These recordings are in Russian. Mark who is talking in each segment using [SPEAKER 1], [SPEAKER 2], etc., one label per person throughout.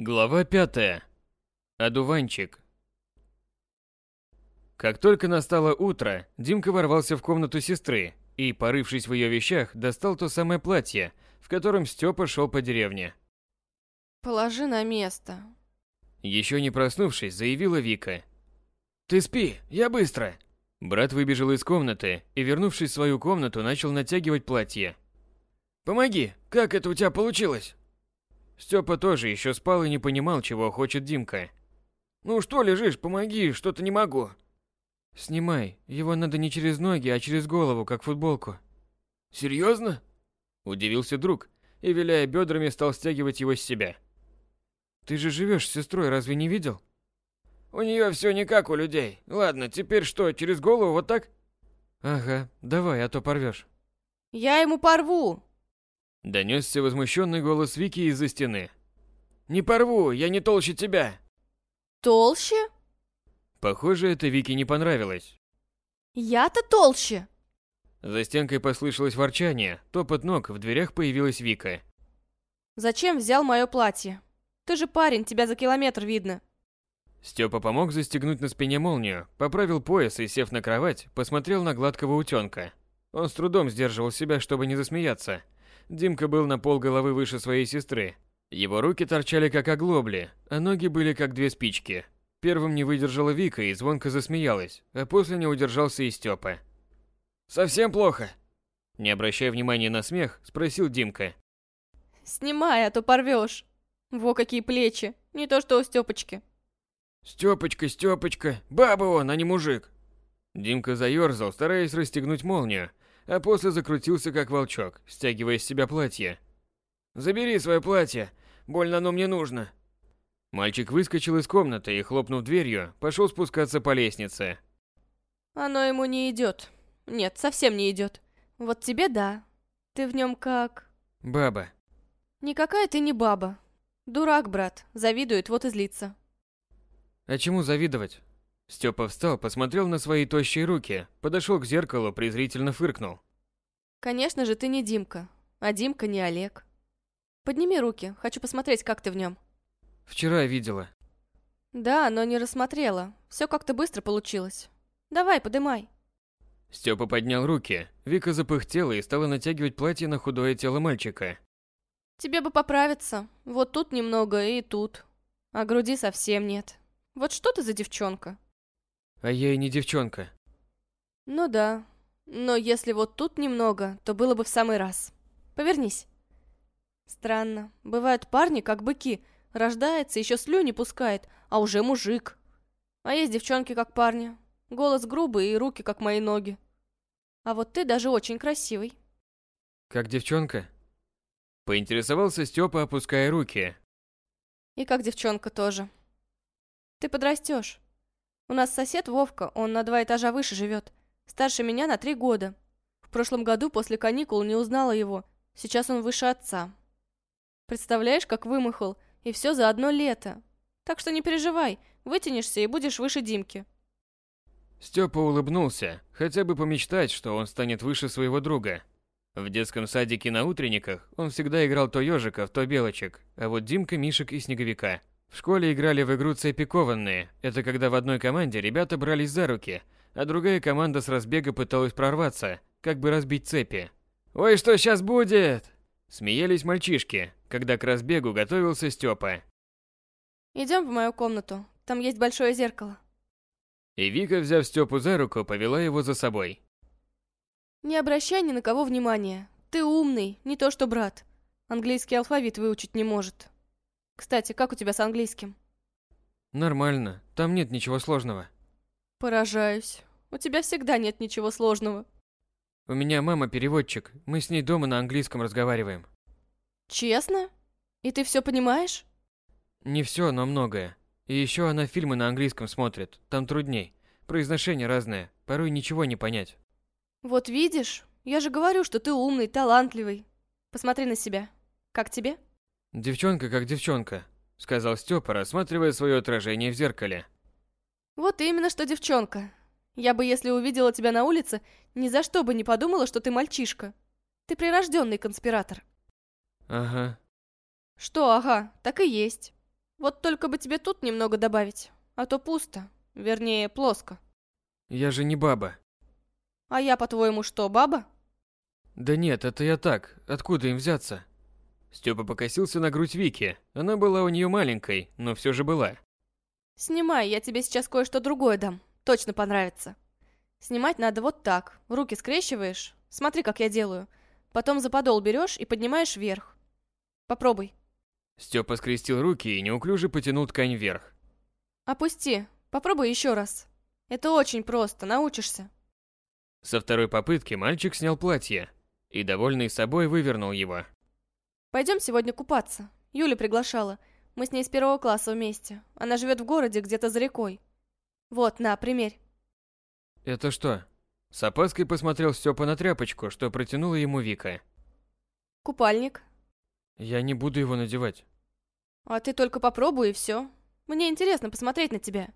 [SPEAKER 1] Глава пятая. Одуванчик. Как только настало утро, Димка ворвался в комнату сестры и, порывшись в ее вещах, достал то самое платье, в котором Степа шел по деревне.
[SPEAKER 2] Положи на место.
[SPEAKER 1] Еще не проснувшись, заявила Вика.
[SPEAKER 3] «Ты спи, я быстро!»
[SPEAKER 1] Брат выбежал из комнаты и, вернувшись в свою комнату, начал натягивать платье.
[SPEAKER 3] «Помоги, как это у тебя получилось?»
[SPEAKER 1] Степа тоже еще спал и не понимал, чего хочет Димка.
[SPEAKER 3] «Ну что лежишь, помоги, что-то не могу».
[SPEAKER 4] «Снимай, его надо не через ноги, а через голову, как футболку».
[SPEAKER 3] «Серьезно?»
[SPEAKER 1] Удивился друг и, виляя бедрами, стал стягивать его с себя.
[SPEAKER 4] «Ты же живешь с сестрой, разве не видел?»
[SPEAKER 3] «У нее все не как у людей. Ладно, теперь что, через голову вот так?»
[SPEAKER 4] «Ага, давай, а то порвешь».
[SPEAKER 2] Я ему порву.
[SPEAKER 1] Донесся возмущенный голос Вики из-за стены.
[SPEAKER 3] «Не порву, я не толще тебя!»
[SPEAKER 2] Толще?
[SPEAKER 1] Похоже, это Вике не понравилось.
[SPEAKER 2] Я-то толще.
[SPEAKER 1] За стенкой послышалось ворчание, топот ног, в дверях появилась Вика.
[SPEAKER 2] Зачем взял мое платье? Ты же парень, тебя за километр видно.
[SPEAKER 1] Степа помог застегнуть на спине молнию, поправил пояс и, сев на кровать, посмотрел на гладкого утенка. Он с трудом сдерживал себя, чтобы не засмеяться. Димка был на пол головы выше своей сестры. Его руки торчали как оглобли, а ноги были как две спички. Первым не выдержала Вика и звонко засмеялась, а после не удержался и Степа.
[SPEAKER 3] «Совсем плохо?»
[SPEAKER 1] Не обращая внимания на смех, спросил Димка.
[SPEAKER 2] Снимай, а то порвешь. Во какие плечи. Не то что у Степочки.
[SPEAKER 3] «Стёпочка, Стёпочка, баба он, а не мужик!»
[SPEAKER 1] Димка заерзал, стараясь расстегнуть молнию, а после закрутился как волчок, стягивая с себя платье.
[SPEAKER 3] «Забери свое платье, больно оно мне нужно!»
[SPEAKER 1] Мальчик выскочил из комнаты и, хлопнув дверью, пошел спускаться по лестнице.
[SPEAKER 2] Оно ему не идет. Нет, совсем не идет. Вот тебе да. Ты в нем как...
[SPEAKER 4] «Баба».
[SPEAKER 2] Никакая ты не баба. Дурак, брат. Завидует, вот и злится.
[SPEAKER 4] «А чему завидовать?»
[SPEAKER 1] Степа встал, посмотрел на свои тощие руки, подошел к зеркалу, презрительно фыркнул.
[SPEAKER 2] Конечно же, ты не Димка. А Димка не Олег. Подними руки, хочу посмотреть, как ты в нем.
[SPEAKER 4] «Вчера видела».
[SPEAKER 2] Да, но не рассмотрела. Все как-то быстро получилось. Давай, подымай.
[SPEAKER 1] Степа поднял руки, Вика запыхтела и стала натягивать платье на худое тело мальчика.
[SPEAKER 2] Тебе бы поправиться. Вот тут немного и тут. А груди совсем нет. Вот что ты за девчонка?
[SPEAKER 4] «А я и не девчонка».
[SPEAKER 2] Ну да. Но если вот тут немного, то было бы в самый раз. Повернись. Странно. Бывают парни, как быки. Рождается, еще слюни пускает, а уже мужик. А есть девчонки, как парни. Голос грубый и руки, как мои ноги. А вот ты даже очень красивый.
[SPEAKER 4] «Как девчонка?»
[SPEAKER 1] Поинтересовался Степа, опуская руки.
[SPEAKER 2] И как девчонка тоже. Ты подрастешь. У нас сосед Вовка, он на два этажа выше живет. Старше меня на три года. В прошлом году после каникул не узнала его. Сейчас он выше отца. Представляешь, как вымахал, и все за одно лето. Так что не переживай, вытянешься и будешь выше Димки.
[SPEAKER 1] Степа улыбнулся, хотя бы помечтать, что он станет выше своего друга. В детском садике на утренниках он всегда играл то ежиков, то белочек, а вот Димка, Мишек и Снеговика. В школе играли в игру цепи кованные. Это когда в одной команде ребята брались за руки, а другая команда с разбега пыталась прорваться, как бы разбить цепи. «Ой, что сейчас будет?» Смеялись мальчишки, когда к разбегу готовился Степа.
[SPEAKER 2] Идем в мою комнату, там есть большое зеркало.
[SPEAKER 1] И Вика, взяв Степу за руку, повела его за собой.
[SPEAKER 2] Не обращай ни на кого внимания. Ты умный, не то что брат. Английский алфавит выучить не может. Кстати, как у тебя с английским?
[SPEAKER 4] «Нормально, там нет ничего сложного».
[SPEAKER 2] Поражаюсь. У тебя всегда нет ничего сложного.
[SPEAKER 4] У меня мама переводчик, мы с ней дома на английском разговариваем.
[SPEAKER 2] Честно? И ты все понимаешь?
[SPEAKER 4] Не все, но многое. И еще она фильмы на английском смотрит, там трудней. Произношение разное, порой ничего не понять.
[SPEAKER 2] Вот видишь, я же говорю, что ты умный, талантливый. Посмотри на себя. Как тебе?
[SPEAKER 4] Девчонка как девчонка, сказал Степа, рассматривая свое отражение в зеркале.
[SPEAKER 2] Вот именно что девчонка. Я бы, если увидела тебя на улице, ни за что бы не подумала, что ты мальчишка. Ты прирожденный конспиратор.
[SPEAKER 4] Ага.
[SPEAKER 2] Что, ага, так и есть. Вот только бы тебе тут немного добавить, а то пусто, вернее, плоско.
[SPEAKER 1] Я же не баба.
[SPEAKER 2] А я, по-твоему, что, баба?
[SPEAKER 1] Да нет, это я так. Откуда им взяться? Степа покосился на грудь Вики. Она была у нее маленькой, но все же была.
[SPEAKER 2] Снимай, я тебе сейчас кое-что другое дам. Точно понравится. Снимать надо вот так. Руки скрещиваешь. Смотри, как я делаю. Потом за подол берешь и поднимаешь вверх. Попробуй.
[SPEAKER 1] Степа скрестил руки и неуклюже потянул ткань вверх.
[SPEAKER 2] Опусти. Попробуй еще раз. Это очень просто, научишься.
[SPEAKER 1] Со второй попытки мальчик снял платье и, довольный собой, вывернул его.
[SPEAKER 2] Пойдем сегодня купаться. Юля приглашала. Мы с ней с первого класса вместе. Она живет в городе, где-то за рекой. Вот, на, примерь.
[SPEAKER 1] Это что? С опаской посмотрел Степа на тряпочку, что протянула ему Вика.
[SPEAKER 2] Купальник.
[SPEAKER 1] Я не буду его надевать.
[SPEAKER 2] А ты только попробуй и все. Мне интересно посмотреть на тебя.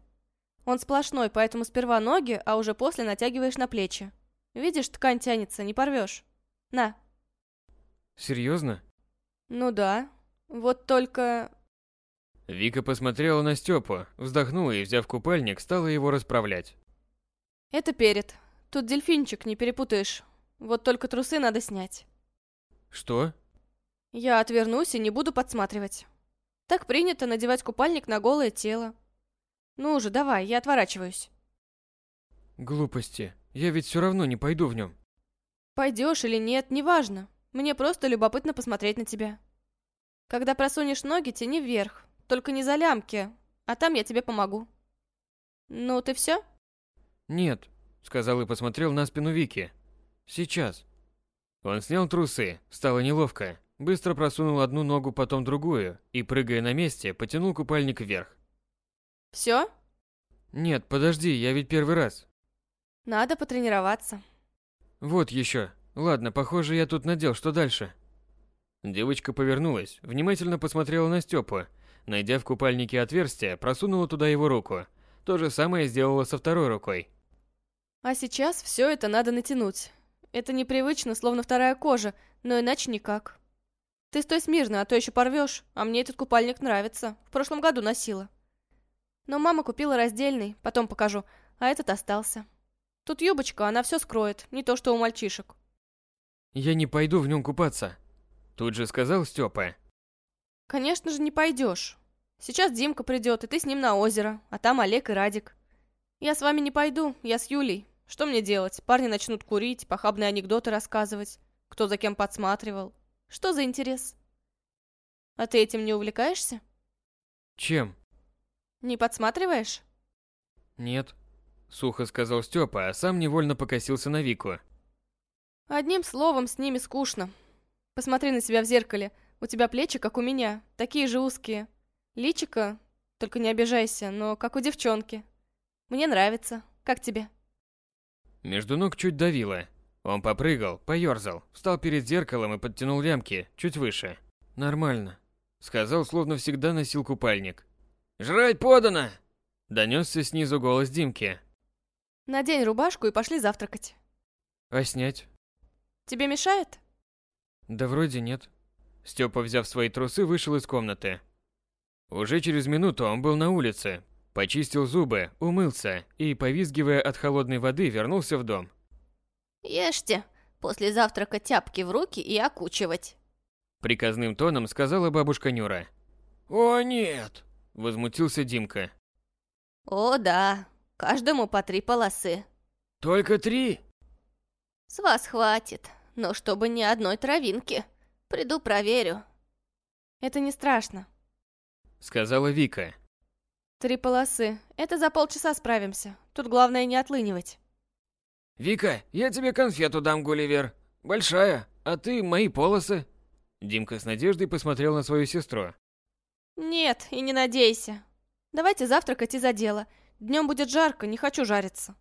[SPEAKER 2] Он сплошной, поэтому сперва ноги, а уже после натягиваешь на плечи. Видишь, ткань тянется, не порвешь. На.
[SPEAKER 1] Серьезно?
[SPEAKER 2] Ну да. Вот только...
[SPEAKER 1] Вика посмотрела на Степу, вздохнула и, взяв купальник, стала его расправлять.
[SPEAKER 2] Это перед. Тут дельфинчик, не перепутаешь. Вот только трусы надо снять.
[SPEAKER 1] Что?
[SPEAKER 2] Я отвернусь и не буду подсматривать. Так принято надевать купальник на голое тело. Ну уже, давай, я отворачиваюсь.
[SPEAKER 1] Глупости. Я ведь все равно не пойду в нем.
[SPEAKER 2] Пойдешь или нет, неважно. Мне просто любопытно посмотреть на тебя. Когда просунешь ноги, тяни вверх. Только не за лямки, а там я тебе помогу. Ну, ты все?
[SPEAKER 1] Нет, сказал и посмотрел на спину Вики. Сейчас. Он снял трусы, стало неловко. Быстро просунул одну ногу, потом другую, и, прыгая на месте, потянул купальник вверх.
[SPEAKER 2] Все?
[SPEAKER 1] Нет, подожди, я ведь первый раз.
[SPEAKER 2] Надо потренироваться.
[SPEAKER 1] Вот еще. Ладно, похоже, я тут надел, что дальше? Девочка повернулась, внимательно посмотрела на Степу. Найдя в купальнике отверстие, просунула туда его руку. То же самое сделала со второй рукой.
[SPEAKER 2] А сейчас все это надо натянуть. Это непривычно, словно вторая кожа, но иначе никак. Ты стой смирно, а то еще порвешь, а мне этот купальник нравится. В прошлом году носила. Но мама купила раздельный, потом покажу, а этот остался. Тут юбочка, она все скроет, не то что у мальчишек.
[SPEAKER 1] Я не пойду в нем купаться. Тут же сказал Степа.
[SPEAKER 2] Конечно же не пойдешь. Сейчас Димка придет, и ты с ним на озеро, а там Олег и Радик. Я с вами не пойду, я с Юлей. Что мне делать? Парни начнут курить, похабные анекдоты рассказывать. Кто за кем подсматривал. Что за интерес? А ты этим не увлекаешься?
[SPEAKER 1] Чем?
[SPEAKER 2] Не подсматриваешь?
[SPEAKER 1] Нет. Сухо сказал Степа, а сам невольно покосился на Вику.
[SPEAKER 2] Одним словом, с ними скучно. Посмотри на себя в зеркале. У тебя плечи, как у меня, такие же узкие. Личико, только не обижайся, но как у девчонки. Мне нравится. Как тебе?
[SPEAKER 1] Между ног чуть давило, он попрыгал, поёрзал, встал перед зеркалом и подтянул лямки чуть выше. Нормально, сказал, словно всегда носил купальник.
[SPEAKER 5] Жрать подано!
[SPEAKER 1] Донесся снизу голос Димки.
[SPEAKER 2] Надень рубашку и пошли завтракать.
[SPEAKER 1] А снять?
[SPEAKER 2] Тебе мешает?
[SPEAKER 1] Да вроде нет. Степа, взяв свои трусы, вышел из комнаты. Уже через минуту он был на улице, почистил зубы, умылся и, повизгивая от холодной воды, вернулся в дом.
[SPEAKER 6] Ешьте. После завтрака тяпки в руки и окучивать.
[SPEAKER 1] Приказным тоном сказала бабушка Нюра.
[SPEAKER 5] О, нет.
[SPEAKER 1] Возмутился Димка.
[SPEAKER 6] О, да. Каждому по три полосы.
[SPEAKER 5] Только три?
[SPEAKER 6] С вас хватит. Но чтобы ни одной травинки. Приду проверю.
[SPEAKER 2] Это не страшно.
[SPEAKER 1] Сказала Вика.
[SPEAKER 2] Три полосы. Это за полчаса справимся. Тут главное не отлынивать.
[SPEAKER 5] «Вика, я тебе конфету дам, Гулливер. Большая, а ты мои полосы».
[SPEAKER 1] Димка с надеждой посмотрел на свою сестру.
[SPEAKER 2] «Нет, и не надейся. Давайте завтракать и за дело. Днем будет жарко, не хочу жариться».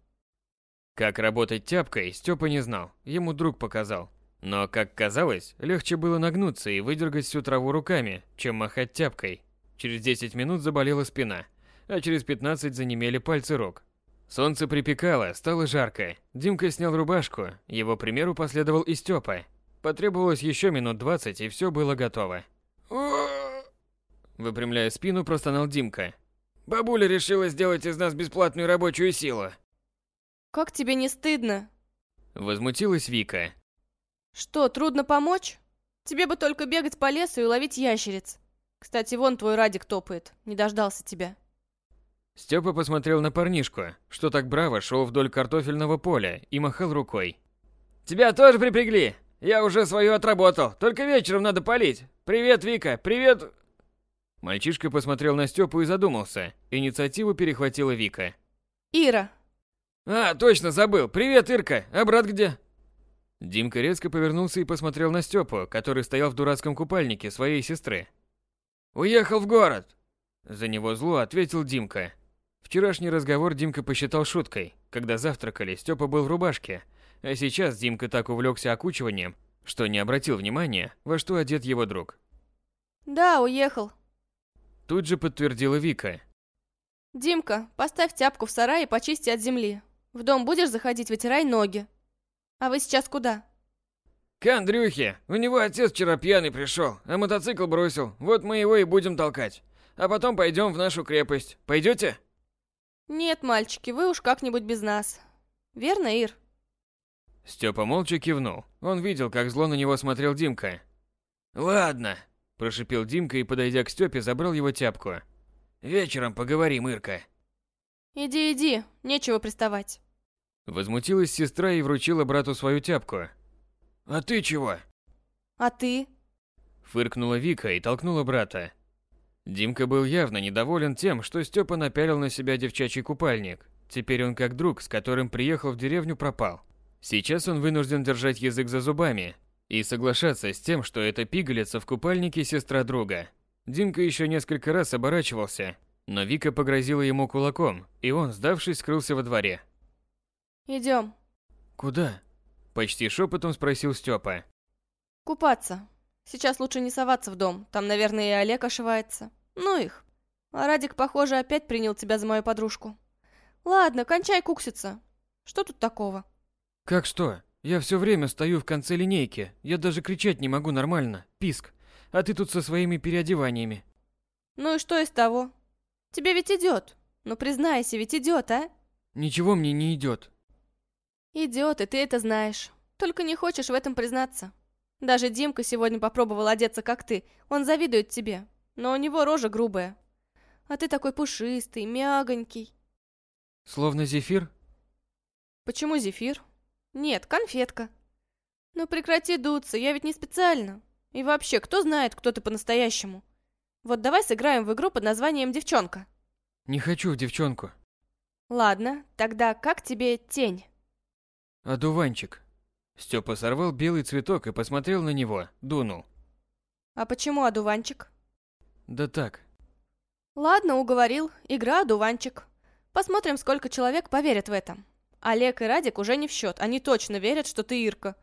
[SPEAKER 1] Как работать тяпкой, Степа не знал, ему друг показал. Но, как казалось, легче было нагнуться и выдергать всю траву руками, чем махать тяпкой. Через 10 минут заболела спина, а через 15 занемели пальцы рук. Солнце припекало, стало жарко. Димка снял рубашку, его примеру последовал и Степа. Потребовалось еще минут двадцать, и все было готово. Выпрямляя спину, простонал Димка.
[SPEAKER 3] Бабуля решила сделать из нас бесплатную рабочую силу.
[SPEAKER 2] Как тебе не стыдно?
[SPEAKER 1] Возмутилась Вика.
[SPEAKER 2] Что, трудно помочь? Тебе бы только бегать по лесу и ловить ящериц. Кстати, вон твой Радик топает, не дождался тебя.
[SPEAKER 1] Степа посмотрел на парнишку, что так браво шел вдоль картофельного поля и махал рукой.
[SPEAKER 3] Тебя тоже припрягли? Я уже свою отработал, только вечером надо полить. Привет, Вика, привет...
[SPEAKER 1] Мальчишка посмотрел на Степу и задумался. Инициативу перехватила Вика.
[SPEAKER 2] Ира.
[SPEAKER 3] А, точно, забыл. Привет, Ирка. А брат где?
[SPEAKER 1] Димка резко повернулся и посмотрел на Степу, который стоял в дурацком купальнике своей сестры.
[SPEAKER 3] Уехал в город.
[SPEAKER 1] За него зло ответил Димка. Вчерашний разговор Димка посчитал шуткой. Когда завтракали, Степа был в рубашке, а сейчас Димка так увлекся окучиванием, что не обратил внимания, во что одет его друг.
[SPEAKER 2] Да, уехал.
[SPEAKER 1] Тут же подтвердила Вика.
[SPEAKER 2] Димка, поставь тяпку в сарай и почисти от земли. В дом будешь заходить, вытирай ноги. А вы сейчас куда?
[SPEAKER 3] К Андрюхе. У него отец вчера пьяный пришел, а мотоцикл бросил. Вот мы его и будем толкать. А потом пойдем в нашу крепость. Пойдете?
[SPEAKER 2] Нет, мальчики, вы уж как-нибудь без нас. Верно, Ир?
[SPEAKER 1] Степа молча кивнул. Он видел, как зло на него смотрел Димка.
[SPEAKER 3] Ладно,
[SPEAKER 1] прошипел Димка и, подойдя к Степе, забрал его тяпку.
[SPEAKER 3] Вечером поговорим, Ирка.
[SPEAKER 2] Иди, иди, нечего приставать.
[SPEAKER 1] Возмутилась сестра и вручила брату свою тяпку.
[SPEAKER 3] А ты чего?
[SPEAKER 2] А ты?
[SPEAKER 1] Фыркнула Вика и толкнула брата. Димка был явно недоволен тем, что Степа напялил на себя девчачий купальник. Теперь он как друг, с которым приехал в деревню, пропал. Сейчас он вынужден держать язык за зубами и соглашаться с тем, что эта пигалица в купальнике сестра друга. Димка еще несколько раз оборачивался, но Вика погрозила ему кулаком, и он, сдавшись, скрылся во дворе.
[SPEAKER 2] Идем.
[SPEAKER 1] Куда? Почти шепотом спросил Степа.
[SPEAKER 2] Купаться. Сейчас лучше не соваться в дом, там, наверное, и Олег ошивается. Ну их. А Радик, похоже, опять принял тебя за мою подружку. Ладно, кончай кукситься. Что тут такого?
[SPEAKER 1] Как что? Я все время стою в конце линейки. Я даже кричать не могу нормально. Писк. А ты тут со своими переодеваниями.
[SPEAKER 2] Ну и что из того? Тебе ведь идет. Ну признайся, ведь идет, а?
[SPEAKER 1] Ничего мне не идет.
[SPEAKER 2] Идет, и ты это знаешь. Только не хочешь в этом признаться. Даже Димка сегодня попробовал одеться, как ты. Он завидует тебе. Но у него рожа грубая. А ты такой пушистый, мягонький.
[SPEAKER 1] Словно зефир?
[SPEAKER 2] Почему зефир? Нет, конфетка. Ну прекрати дуться, я ведь не специально. И вообще, кто знает, кто ты по-настоящему? Вот давай сыграем в игру под названием «Девчонка».
[SPEAKER 1] Не хочу в девчонку.
[SPEAKER 2] Ладно, тогда как тебе тень?
[SPEAKER 1] Одуванчик. Степа сорвал белый цветок и посмотрел на него, дунул.
[SPEAKER 2] А почему одуванчик?
[SPEAKER 1] Да так.
[SPEAKER 2] Ладно, уговорил. Игра одуванчик. Посмотрим, сколько человек поверят в это. Олег и Радик уже не в счет. Они точно верят, что ты Ирка.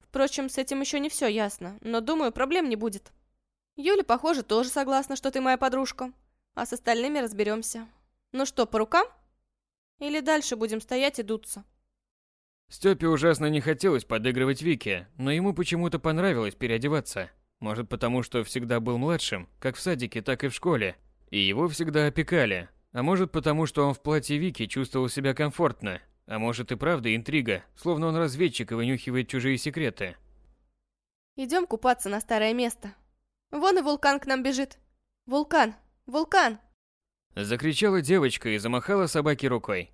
[SPEAKER 2] Впрочем, с этим еще не все ясно, но думаю, проблем не будет. Юля, похоже, тоже согласна, что ты моя подружка. А с остальными разберемся. Ну что, по рукам? Или дальше будем стоять и дуться?
[SPEAKER 1] Степе ужасно не хотелось подыгрывать Вике, но ему почему-то понравилось переодеваться. Может потому, что всегда был младшим, как в садике, так и в школе, и его всегда опекали. А может потому, что он в платье Вики чувствовал себя комфортно, а может и правда интрига, словно он разведчик и вынюхивает чужие секреты.
[SPEAKER 2] Идем купаться на старое место. Вон и вулкан к нам бежит. Вулкан! Вулкан!
[SPEAKER 1] Закричала девочка и замахала собаке рукой.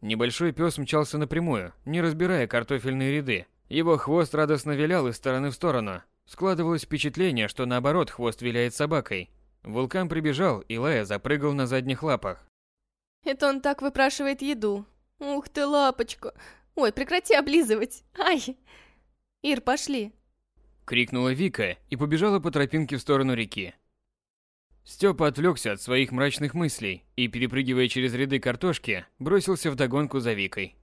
[SPEAKER 1] Небольшой пес мчался напрямую, не разбирая картофельные ряды. Его хвост радостно вилял из стороны в сторону. Складывалось впечатление, что наоборот хвост виляет собакой. Вулкан прибежал, и Лая запрыгал на задних лапах.
[SPEAKER 2] Это он так выпрашивает еду. Ух ты, лапочка. Ой, прекрати облизывать. Ай. Ир, пошли.
[SPEAKER 1] Крикнула Вика и побежала по тропинке в сторону реки. Степа отвлекся от своих мрачных мыслей и, перепрыгивая через ряды картошки, бросился в догонку за Викой.